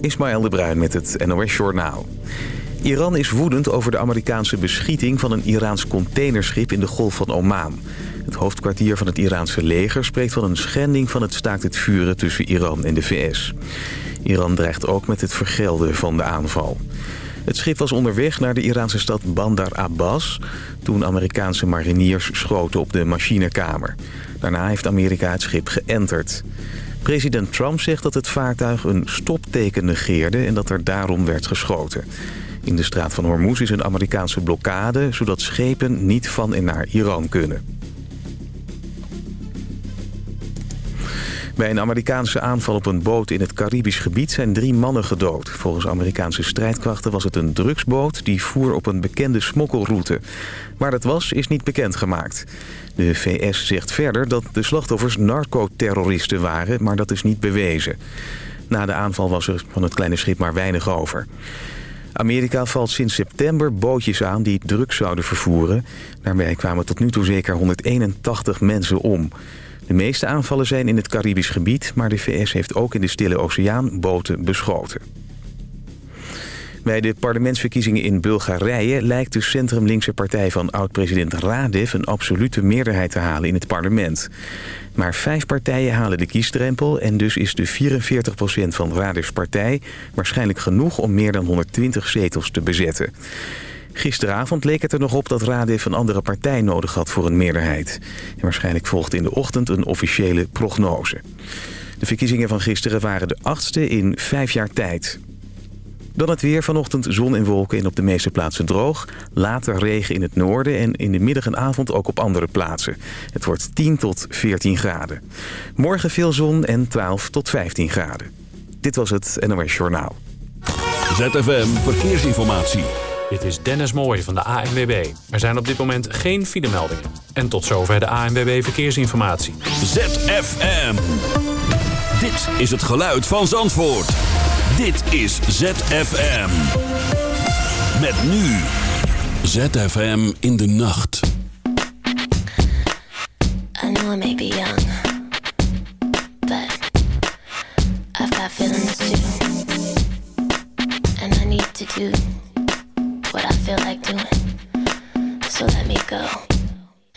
Ismaël de Bruin met het NOS Journaal. Iran is woedend over de Amerikaanse beschieting van een Iraans containerschip in de Golf van Oman. Het hoofdkwartier van het Iraanse leger spreekt van een schending van het staakt het vuren tussen Iran en de VS. Iran dreigt ook met het vergelden van de aanval. Het schip was onderweg naar de Iraanse stad Bandar Abbas... toen Amerikaanse mariniers schoten op de machinekamer. Daarna heeft Amerika het schip geënterd. President Trump zegt dat het vaartuig een stopteken negeerde... en dat er daarom werd geschoten. In de straat van Hormuz is een Amerikaanse blokkade... zodat schepen niet van en naar Iran kunnen. Bij een Amerikaanse aanval op een boot in het Caribisch gebied zijn drie mannen gedood. Volgens Amerikaanse strijdkrachten was het een drugsboot die voer op een bekende smokkelroute. Waar dat was, is niet bekendgemaakt. De VS zegt verder dat de slachtoffers narcoterroristen waren, maar dat is niet bewezen. Na de aanval was er van het kleine schip maar weinig over. Amerika valt sinds september bootjes aan die drugs zouden vervoeren. Daarbij kwamen tot nu toe zeker 181 mensen om. De meeste aanvallen zijn in het Caribisch gebied... maar de VS heeft ook in de Stille Oceaan boten beschoten. Bij de parlementsverkiezingen in Bulgarije lijkt de centrumlinkse partij van oud-president Radev een absolute meerderheid te halen in het parlement. Maar vijf partijen halen de kiesdrempel en dus is de 44% van Radevs partij waarschijnlijk genoeg om meer dan 120 zetels te bezetten. Gisteravond leek het er nog op dat Radev een andere partij nodig had voor een meerderheid. En waarschijnlijk volgt in de ochtend een officiële prognose. De verkiezingen van gisteren waren de achtste in vijf jaar tijd. Dan het weer. Vanochtend zon en wolken en op de meeste plaatsen droog. Later regen in het noorden en in de middag en avond ook op andere plaatsen. Het wordt 10 tot 14 graden. Morgen veel zon en 12 tot 15 graden. Dit was het NOS Journaal. ZFM Verkeersinformatie. Dit is Dennis Mooij van de ANWB. Er zijn op dit moment geen filemeldingen. En tot zover de ANWB Verkeersinformatie. ZFM. Dit is het geluid van Zandvoort. Dit is ZFM. Met nu. ZFM in de nacht. I know I may be young.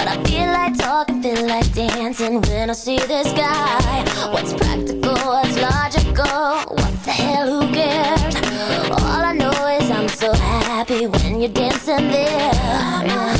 But I feel like talking, feel like dancing when I see this guy What's practical, what's logical, what the hell, who cares? All I know is I'm so happy when you're dancing there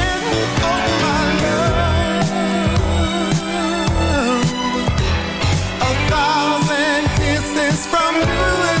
from you.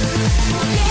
Yeah.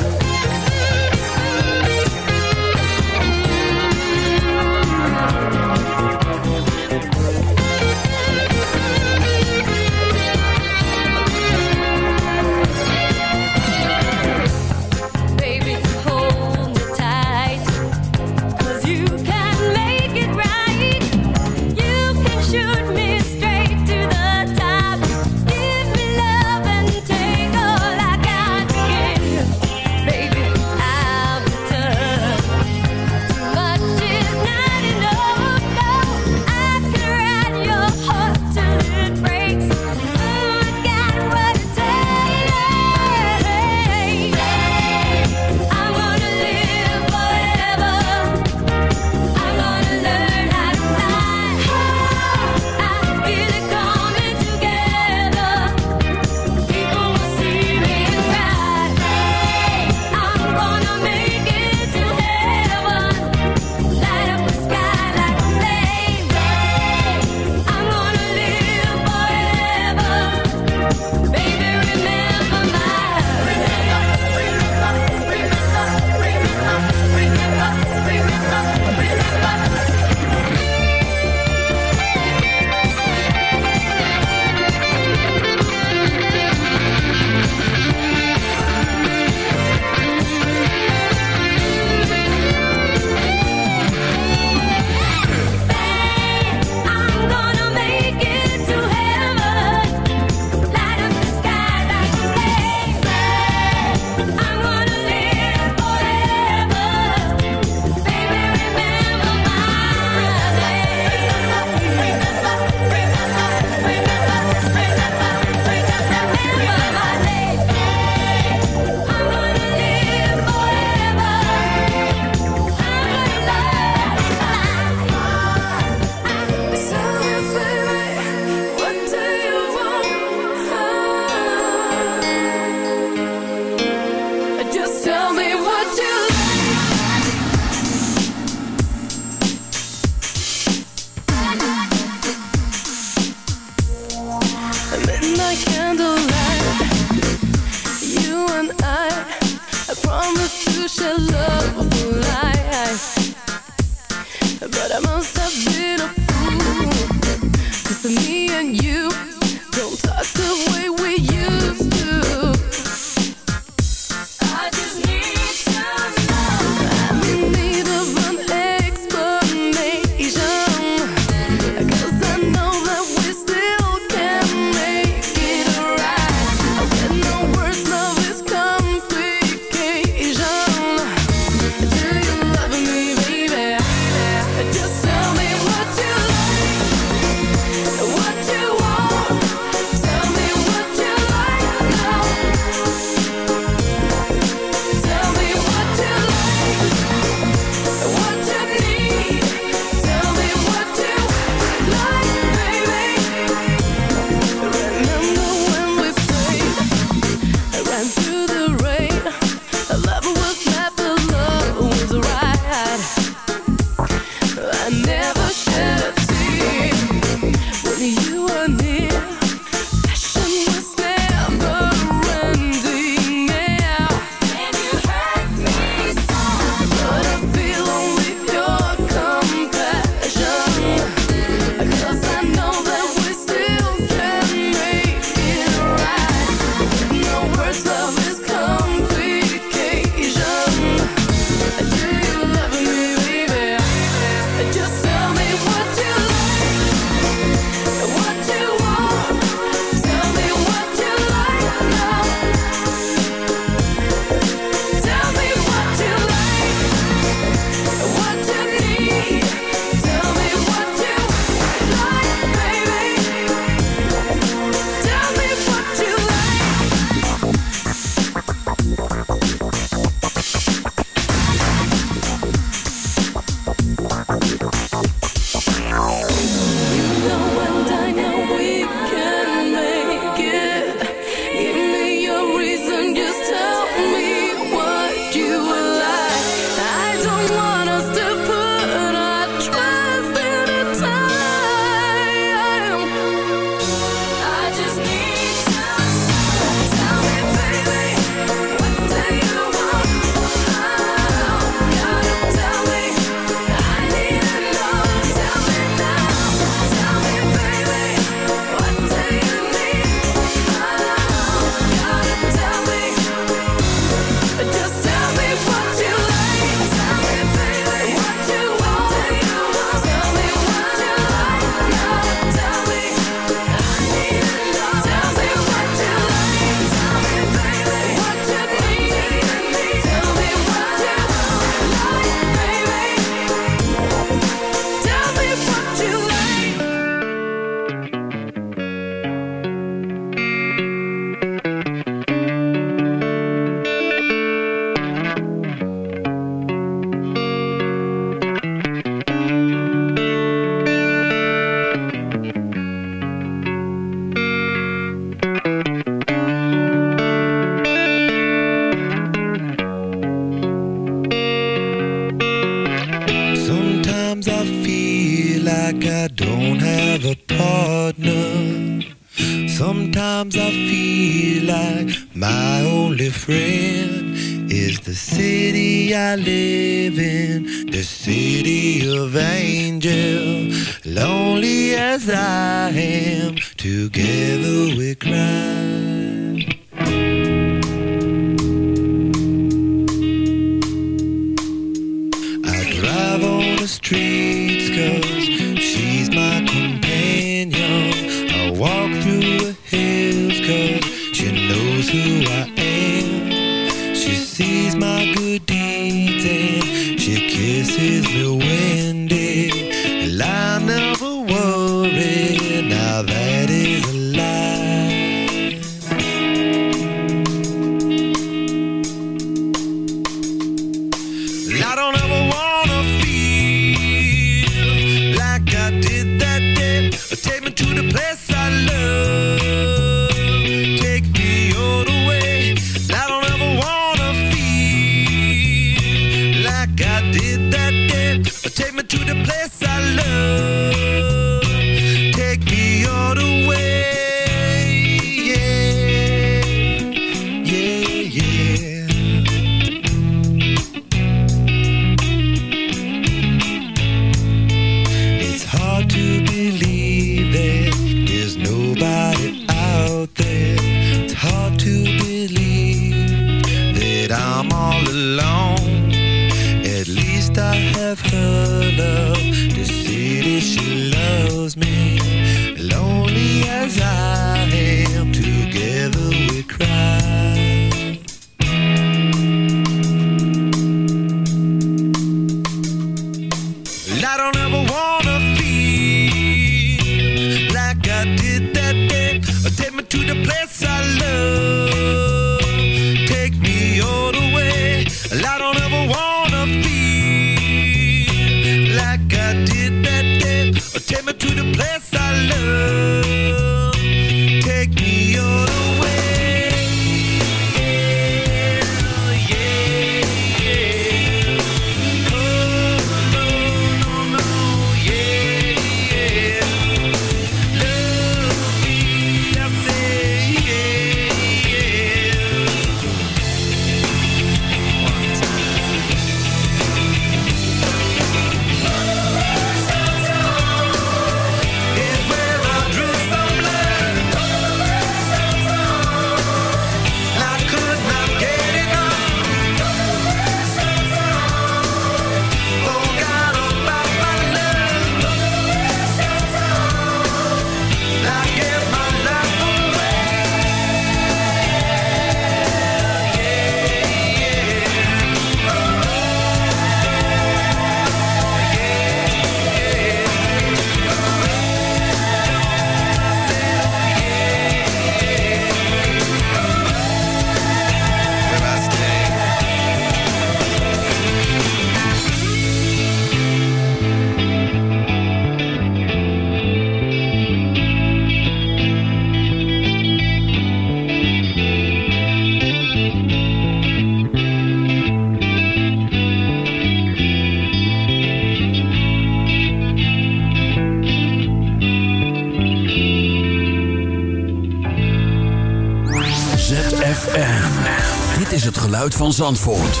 Van Zandvoort.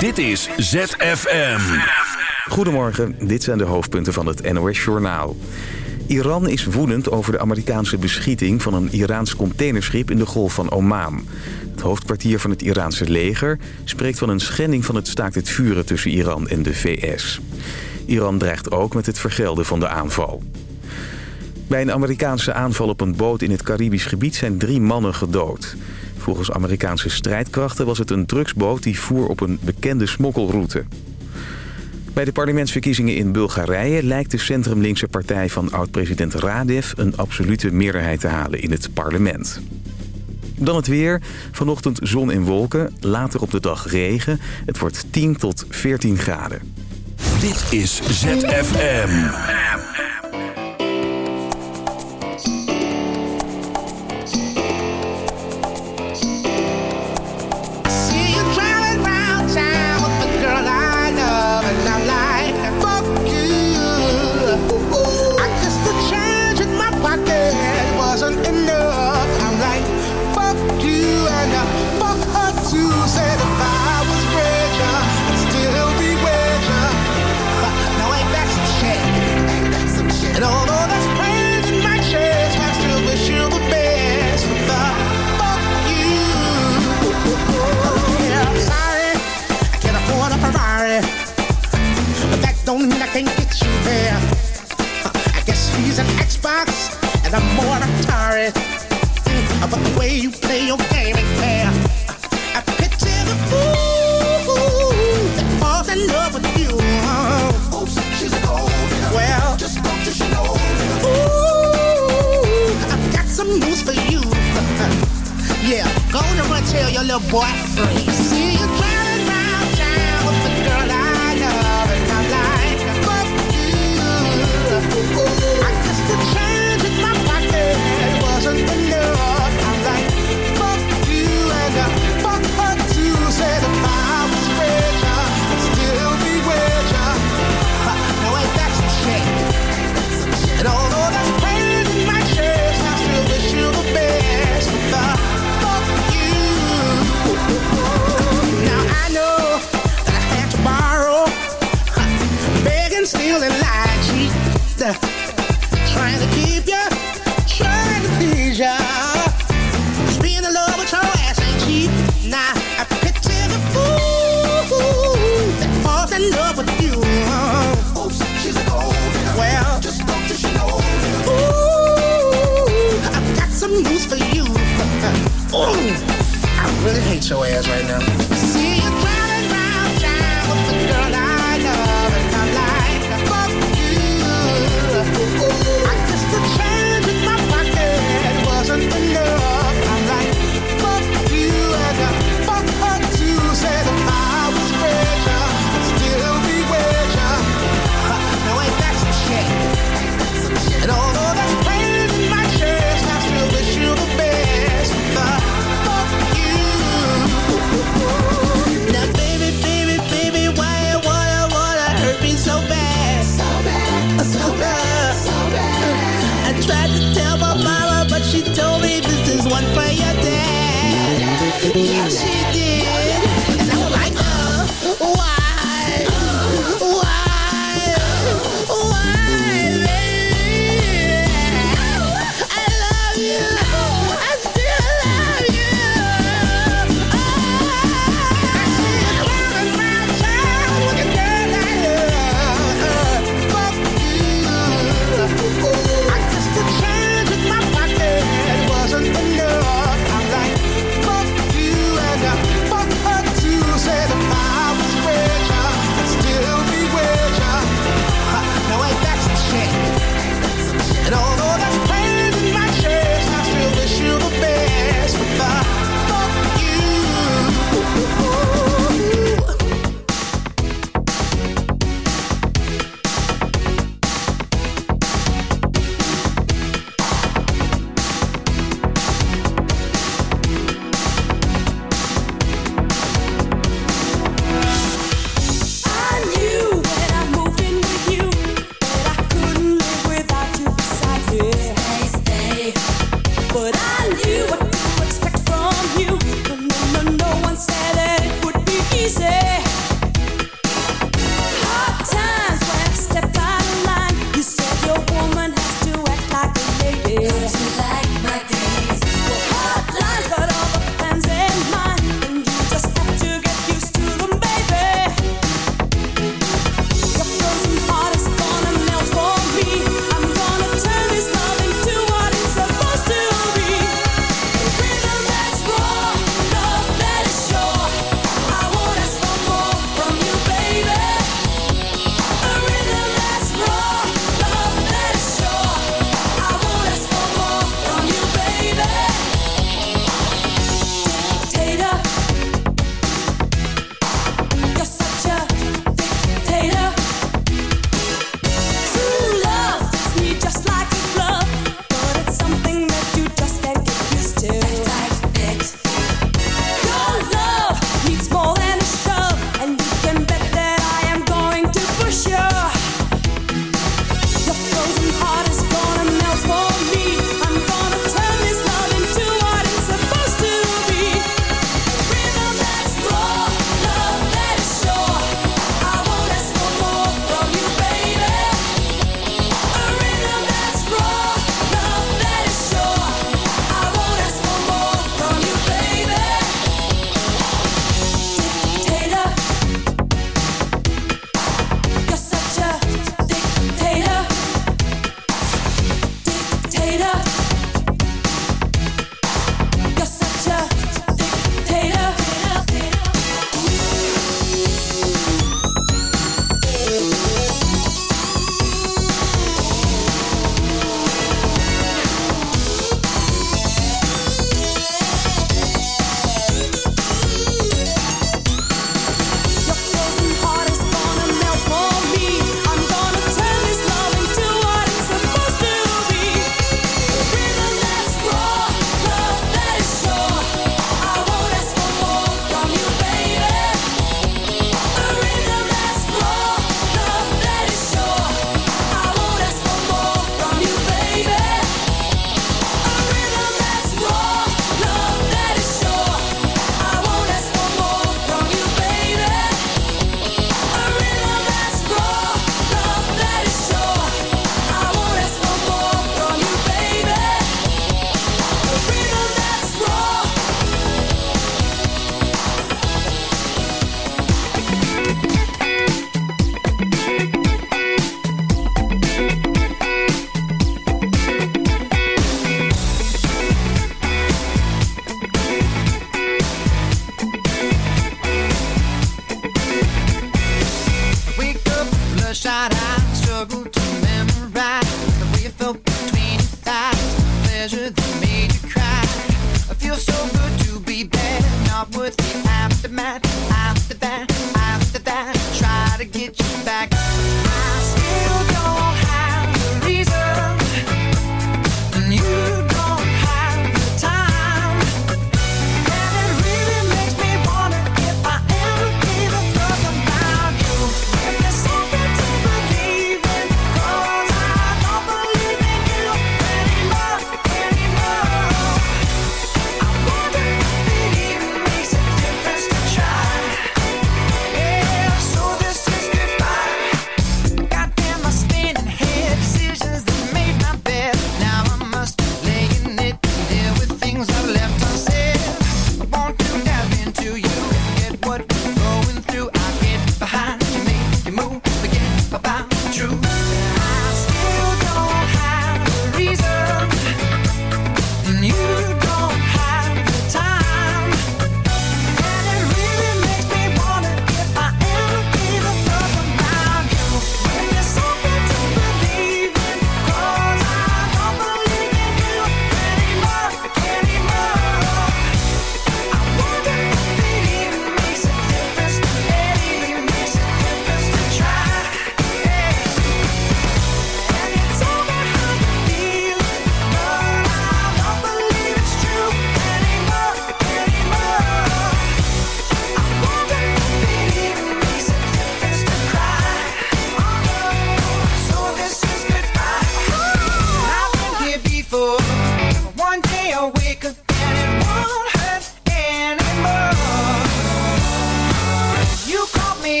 Dit is ZFM. Goedemorgen, dit zijn de hoofdpunten van het NOS-journaal. Iran is woedend over de Amerikaanse beschieting van een Iraans containerschip in de Golf van Oman. Het hoofdkwartier van het Iraanse leger spreekt van een schending van het staakt het vuren tussen Iran en de VS. Iran dreigt ook met het vergelden van de aanval. Bij een Amerikaanse aanval op een boot in het Caribisch gebied zijn drie mannen gedood. Volgens Amerikaanse strijdkrachten was het een drugsboot die voer op een bekende smokkelroute. Bij de parlementsverkiezingen in Bulgarije lijkt de centrumlinkse partij van oud-president Radev een absolute meerderheid te halen in het parlement. Dan het weer. Vanochtend zon en wolken, later op de dag regen. Het wordt 10 tot 14 graden. Dit is ZFM. Play your game fair. I picture the fool that falls in love with you. Oops, she's a gold Well, just don't you know. Ooh, I've got some news for you. Yeah, go on and run tell your little boy feeling like she's trying to keep ya, trying to please ya, Just being in love with your ass ain't cheap. Nah, I picture the fool that falls in love with you. Oops, she's a. Well, just don't you know. Ooh, I've got some news for you. Ooh, I really hate your ass right now.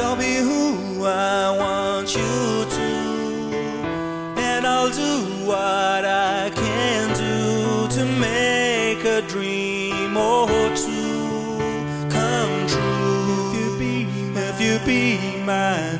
You'll be who I want you to, and I'll do what I can do to make a dream or two come true. If you be, if you be mine.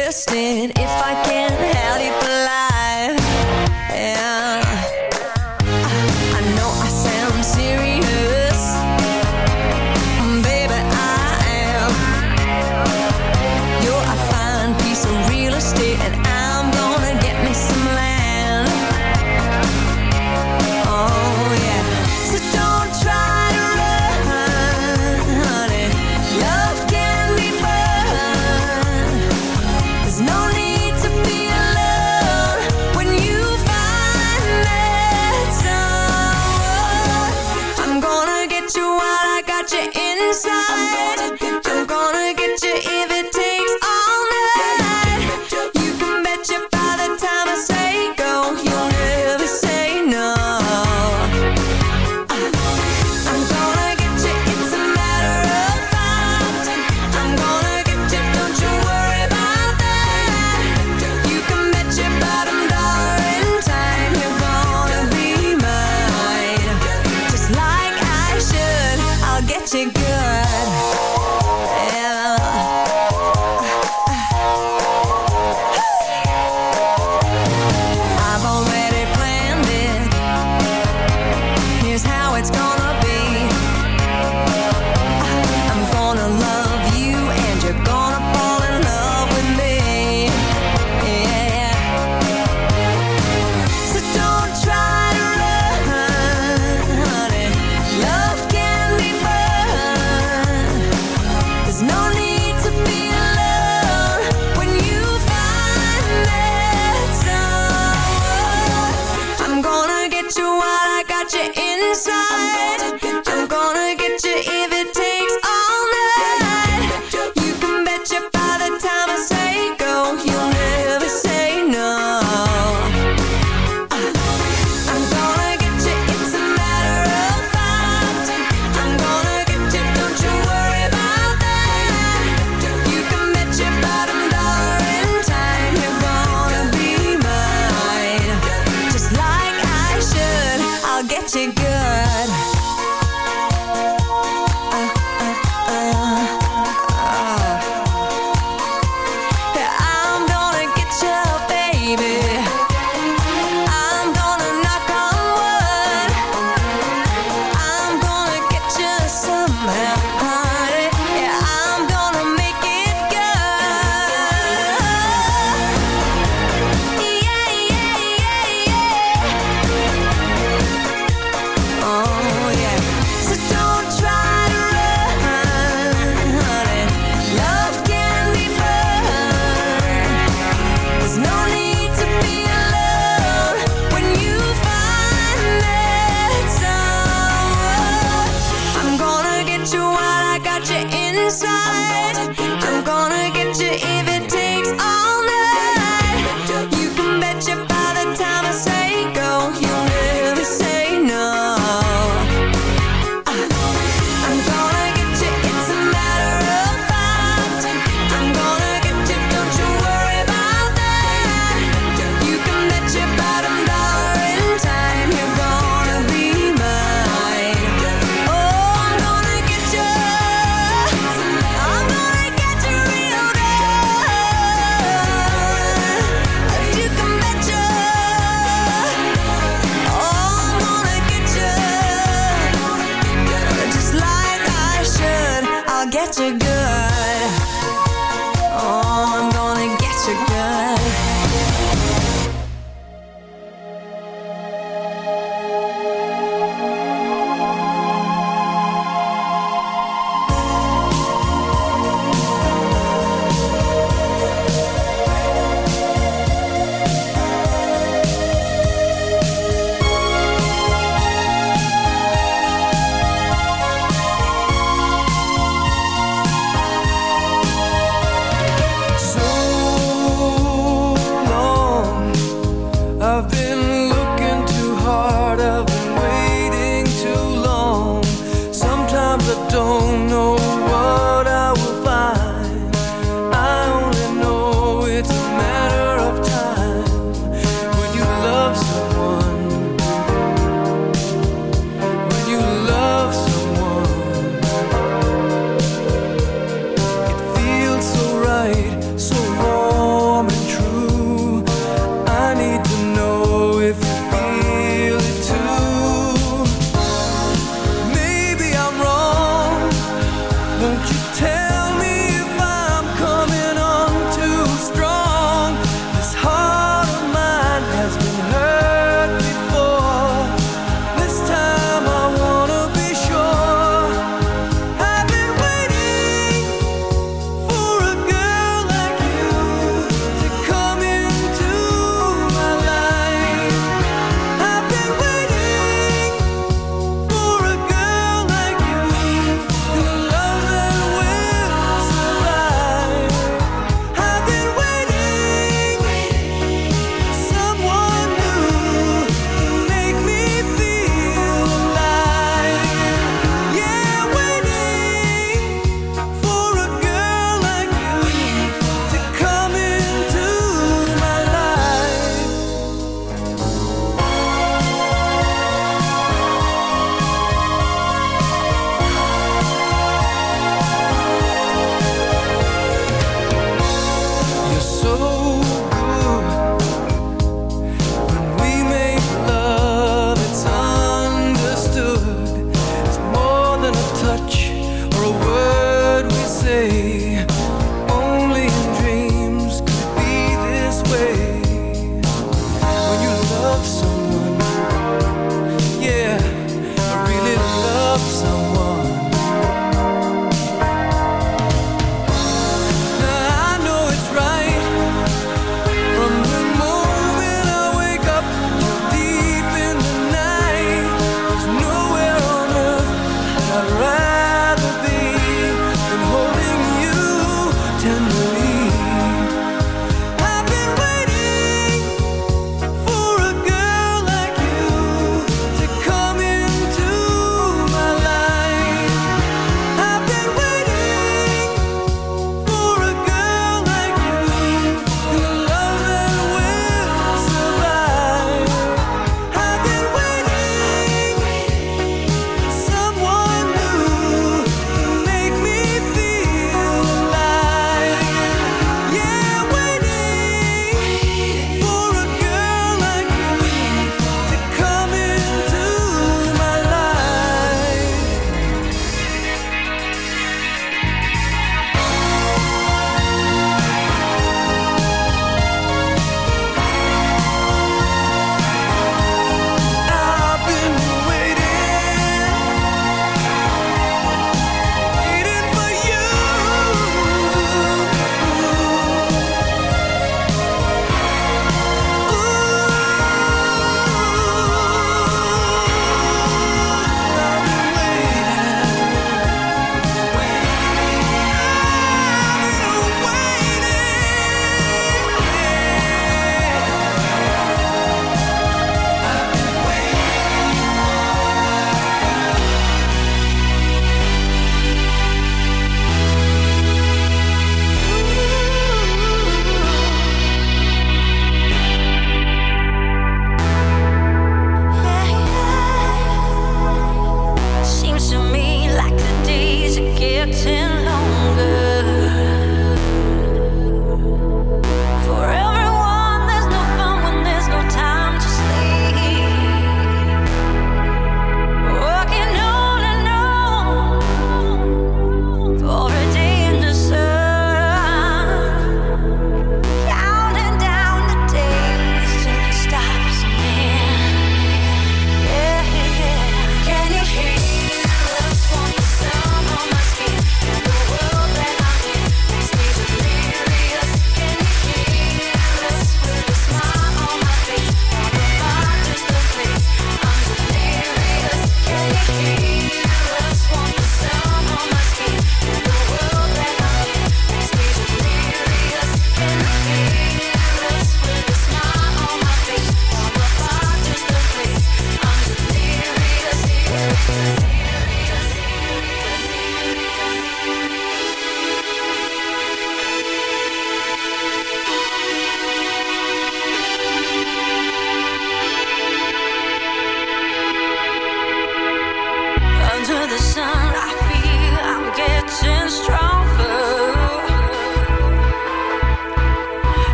to go